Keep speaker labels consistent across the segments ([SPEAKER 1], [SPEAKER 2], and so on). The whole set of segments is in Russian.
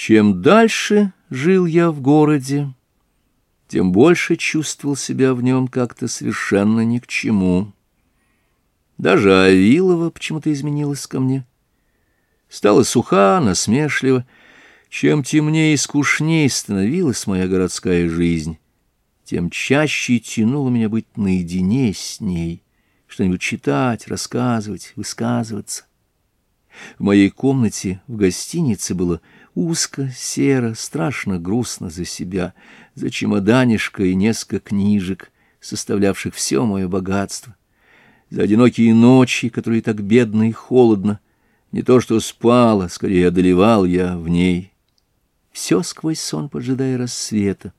[SPEAKER 1] Чем дальше жил я в городе, тем больше чувствовал себя в нем как-то совершенно ни к чему. Даже Авилова почему-то изменилась ко мне. Стала суха, насмешлива. Чем темнее и скучнее становилась моя городская жизнь, тем чаще тянуло меня быть наедине с ней, что-нибудь читать, рассказывать, высказываться. В моей комнате в гостинице было узко, серо, страшно грустно за себя, за чемоданишко и несколько книжек, составлявших все мое богатство, за одинокие ночи, которые так бедно и холодно. Не то что спала, скорее одолевал я в ней. Все сквозь сон, поджидая рассвета.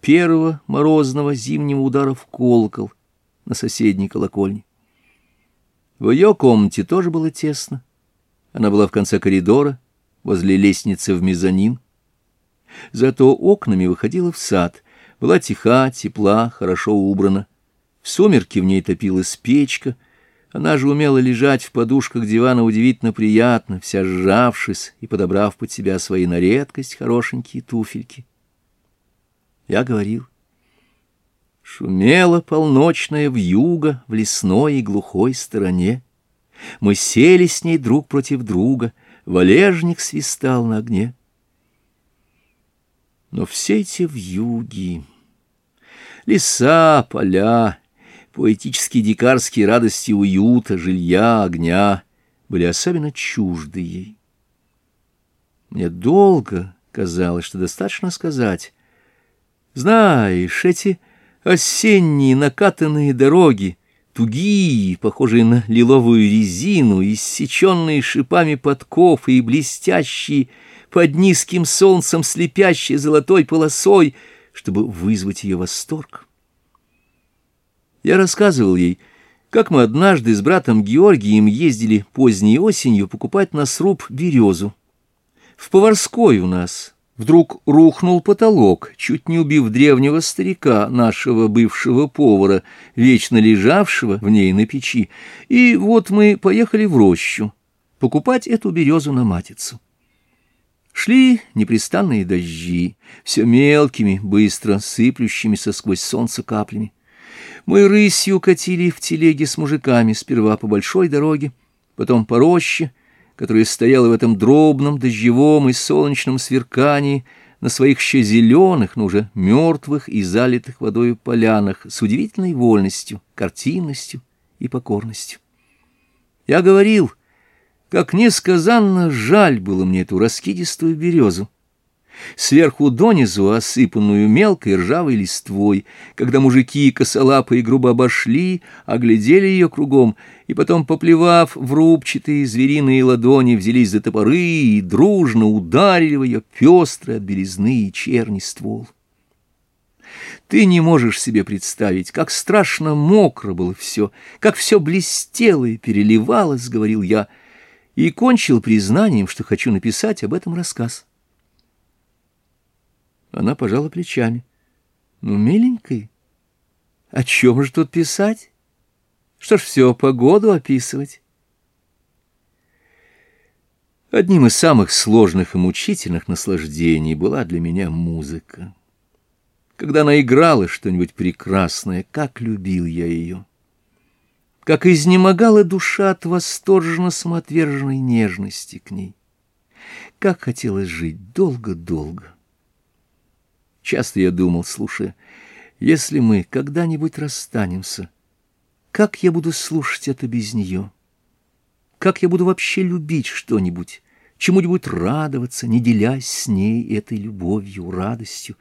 [SPEAKER 1] Первого морозного зимнего удара в колокол на соседней колокольне. В ее комнате тоже было тесно. Она была в конце коридора, возле лестницы в мезонин. Зато окнами выходила в сад. Была тиха, тепла, хорошо убрана. В сумерки в ней топилась печка. Она же умела лежать в подушках дивана удивительно приятно, вся сжавшись и подобрав под себя свои на редкость хорошенькие туфельки. Я говорил. Шумела полночная вьюга в лесной и глухой стороне. Мы сели с ней друг против друга, валежник свистал на огне. Но все эти вьюги, леса, поля, поэтические дикарские радости уюта, жилья, огня были особенно чужды ей. Мне долго казалось, что достаточно сказать. Знаешь, эти осенние накатанные дороги, тугие, похожие на лиловую резину, иссеченные шипами подков и блестящие под низким солнцем слепящей золотой полосой, чтобы вызвать ее восторг. Я рассказывал ей, как мы однажды с братом Георгием ездили поздней осенью покупать на сруб березу. В поварской у нас, Вдруг рухнул потолок, чуть не убив древнего старика, нашего бывшего повара, вечно лежавшего в ней на печи. И вот мы поехали в рощу покупать эту березу на матицу. Шли непрестанные дожди, все мелкими, быстро сыплющимися сквозь солнце каплями. Мы рысью катили в телеге с мужиками сперва по большой дороге, потом по роще, которая стояла в этом дробном, дождевом и солнечном сверкании на своих еще зеленых, но уже мертвых и залитых водой полянах с удивительной вольностью, картинностью и покорностью. Я говорил, как несказанно жаль было мне эту раскидистую березу, сверху донизу осыпанную мелкой ржавой листвой, когда мужики косолапые грубо обошли, оглядели ее кругом, и потом, поплевав в рубчатые звериные ладони, взялись за топоры и дружно ударили в ее пестрый от белизны и черни ствол. Ты не можешь себе представить, как страшно мокро было все, как все блестело и переливалось, — говорил я, — и кончил признанием, что хочу написать об этом рассказ. Она пожала плечами. Ну, миленький, о чем же тут писать? Что ж все, погоду описывать? Одним из самых сложных и мучительных наслаждений была для меня музыка. Когда она играла что-нибудь прекрасное, как любил я ее! Как изнемогала душа от восторженно-самоотверженной нежности к ней! Как хотелось жить долго-долго! Часто я думал, слушая, если мы когда-нибудь расстанемся, как я буду слушать это без нее? Как я буду вообще любить что-нибудь, чему-нибудь радоваться, не делясь с ней этой любовью, радостью?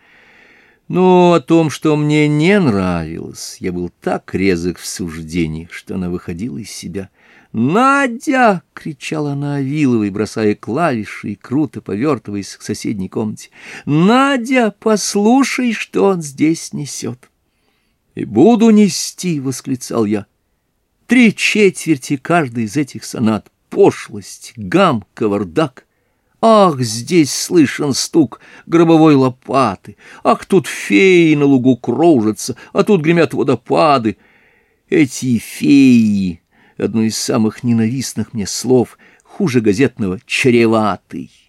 [SPEAKER 1] Но о том, что мне не нравилось, я был так резок в суждении, что она выходила из себя. «Надя!» — кричала она Авиловой, бросая клавиши и круто повертываясь к соседней комнате. «Надя, послушай, что он здесь несет!» «И буду нести!» — восклицал я. «Три четверти каждой из этих сонат — пошлость, гам, кавардак!» Ах, здесь слышен стук гробовой лопаты, ах, тут феи на лугу кружатся, а тут гремят водопады. Эти феи — одно из самых ненавистных мне слов, хуже газетного «чреватый».